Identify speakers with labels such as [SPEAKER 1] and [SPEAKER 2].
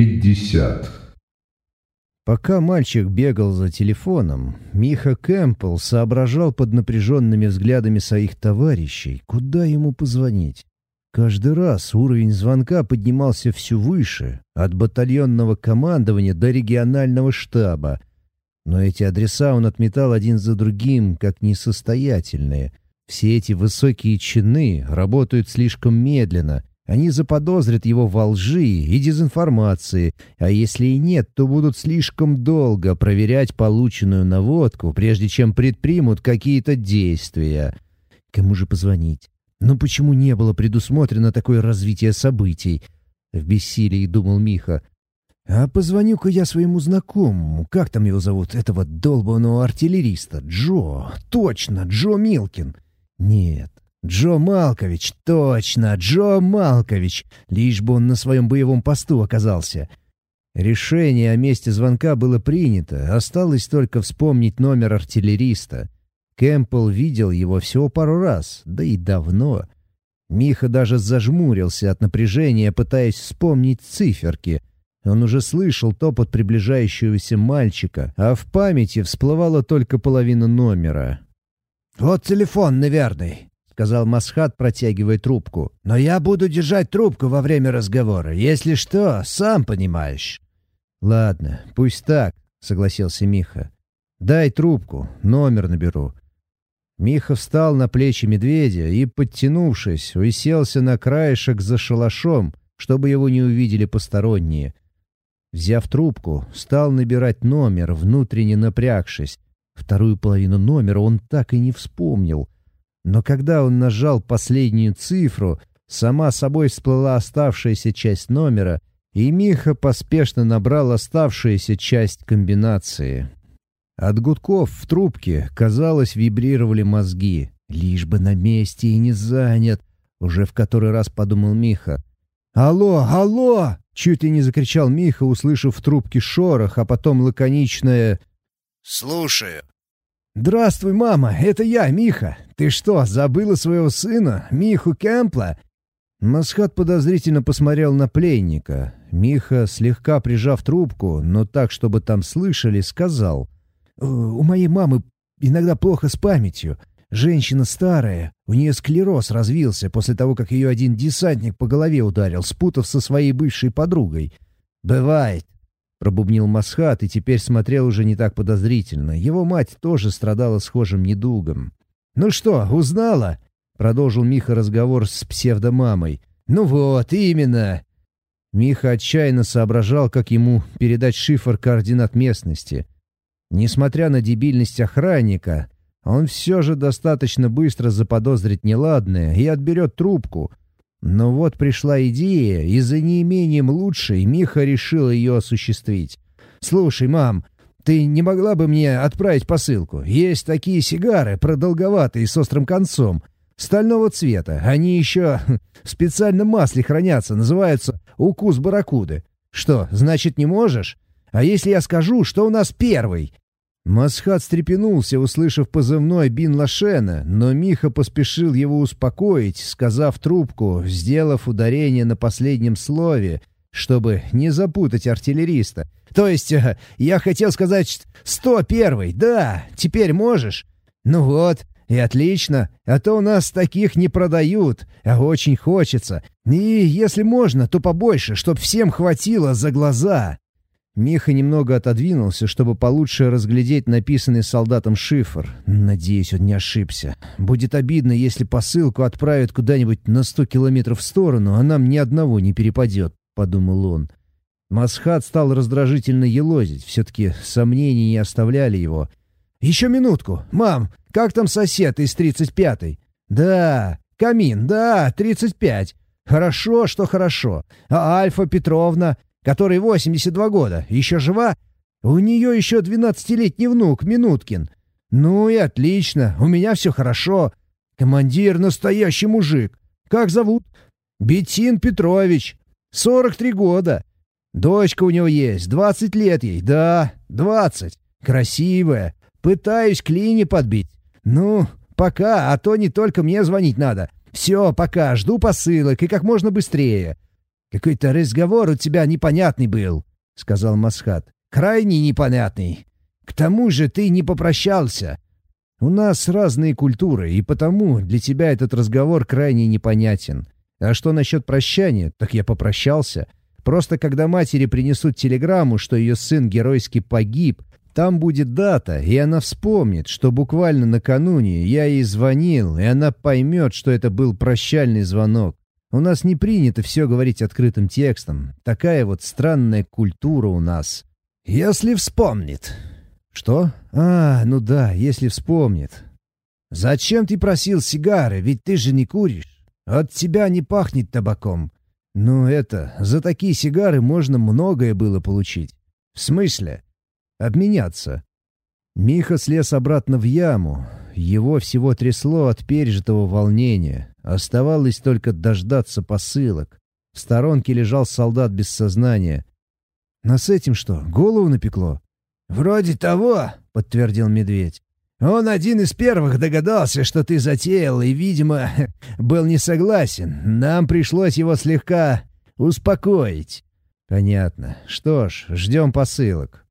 [SPEAKER 1] пятьдесят.
[SPEAKER 2] Пока мальчик бегал за телефоном, Миха Кэмпбелл соображал под напряженными взглядами своих товарищей, куда ему позвонить. Каждый раз уровень звонка поднимался все выше, от батальонного командования до регионального штаба. Но эти адреса он отметал один за другим, как несостоятельные. Все эти высокие чины работают слишком медленно, они заподозрят его во лжи и дезинформации, а если и нет, то будут слишком долго проверять полученную наводку, прежде чем предпримут какие-то действия. Кому же позвонить? Но почему не было предусмотрено такое развитие событий? В бессилии думал Миха. А позвоню-ка я своему знакомому. Как там его зовут? Этого долбанного артиллериста. Джо. Точно, Джо Милкин. Нет, Джо Малкович, точно, Джо Малкович, лишь бы он на своем боевом посту оказался. Решение о месте звонка было принято, осталось только вспомнить номер артиллериста. Кэмпбелл видел его всего пару раз, да и давно. Миха даже зажмурился от напряжения, пытаясь вспомнить циферки. Он уже слышал топот приближающегося мальчика, а в памяти всплывала только половина номера. «Вот телефон неверный», сказал Масхат, протягивая трубку. «Но я буду держать трубку во время разговора. Если что, сам понимаешь». «Ладно, пусть так», — согласился Миха. «Дай трубку, номер наберу». Миха встал на плечи медведя и, подтянувшись, уселся на краешек за шалашом, чтобы его не увидели посторонние. Взяв трубку, стал набирать номер, внутренне напрягшись. Вторую половину номера он так и не вспомнил — но когда он нажал последнюю цифру, сама собой всплыла оставшаяся часть номера, и Миха поспешно набрал оставшуюся часть комбинации. От гудков в трубке, казалось, вибрировали мозги. «Лишь бы на месте и не занят», — уже в который раз подумал Миха. «Алло, алло!» — чуть ли не закричал Миха, услышав в трубке шорох, а потом лаконичное
[SPEAKER 3] «Слушаю».
[SPEAKER 2] «Здравствуй, мама, это я, Миха. Ты что, забыла своего сына, Миху Кэмпла?» Масхат подозрительно посмотрел на пленника. Миха, слегка прижав трубку, но так, чтобы там слышали, сказал. «Э, «У моей мамы иногда плохо с памятью. Женщина старая, у нее склероз развился после того, как ее один десантник по голове ударил, спутав со своей бывшей подругой. Бывает. Пробубнил Масхат и теперь смотрел уже не так подозрительно. Его мать тоже страдала схожим недугом. «Ну что, узнала?» — продолжил Миха разговор с псевдомамой. «Ну вот, именно!» Миха отчаянно соображал, как ему передать шифр координат местности. Несмотря на дебильность охранника, он все же достаточно быстро заподозрит неладное и отберет трубку, но вот пришла идея, и за неимением лучшей Миха решил ее осуществить. «Слушай, мам, ты не могла бы мне отправить посылку? Есть такие сигары, продолговатые, с острым концом, стального цвета. Они еще в специальном масле хранятся, называются «укус барракуды». Что, значит, не можешь? А если я скажу, что у нас первый? Масхат встрепенулся, услышав позывной Бин Лашена, но Миха поспешил его успокоить, сказав трубку, сделав ударение на последнем слове, чтобы не запутать артиллериста. «То есть, э, я хотел сказать, сто первый, да, теперь можешь?» «Ну вот, и отлично, а то у нас таких не продают, а очень хочется. И если можно, то побольше, чтоб всем хватило за глаза». Миха немного отодвинулся, чтобы получше разглядеть написанный солдатом шифр. Надеюсь, он не ошибся. Будет обидно, если посылку отправят куда-нибудь на сто километров в сторону, а нам ни одного не перепадет, — подумал он. Масхат стал раздражительно елозить, все-таки сомнений не оставляли его. «Еще минутку. Мам, как там сосед из тридцать пятой?» «Да, камин, да, тридцать пять. Хорошо, что хорошо. А Альфа Петровна, которой 82 года, еще жива? У нее еще двенадцатилетний внук, Минуткин. Ну и отлично, у меня все хорошо. Командир настоящий мужик. Как зовут? Бетин Петрович. 43 года. Дочка у него есть, 20 лет ей, да, 20. Красивая. Пытаюсь клини подбить. Ну, пока, а то не только мне звонить надо. Все, пока, жду посылок и как можно быстрее. «Какой-то разговор у тебя непонятный был», — сказал Масхат. «Крайне непонятный. К тому же ты не попрощался. У нас разные культуры, и потому для тебя этот разговор крайне непонятен. А что насчет прощания, так я попрощался. Просто когда матери принесут телеграмму, что ее сын геройски погиб, там будет дата, и она вспомнит, что буквально накануне я ей звонил, и она поймет, что это был прощальный звонок. У нас не принято все говорить открытым текстом. Такая вот странная культура у нас. Если вспомнит. Что? А, ну да, если вспомнит. Зачем ты просил сигары, ведь ты же не куришь. От тебя не пахнет табаком. Ну это, за такие сигары можно многое было получить. В смысле? Обменяться. Миха слез обратно в яму. Его всего трясло от пережитого волнения. Оставалось только дождаться посылок. В сторонке лежал солдат без сознания. «Но с этим что, голову напекло?» «Вроде того», — подтвердил медведь. Он один из первых догадался, что ты затеял, и, видимо, был не согласен. Нам пришлось его слегка успокоить. Понятно. Что ж, ждем посылок.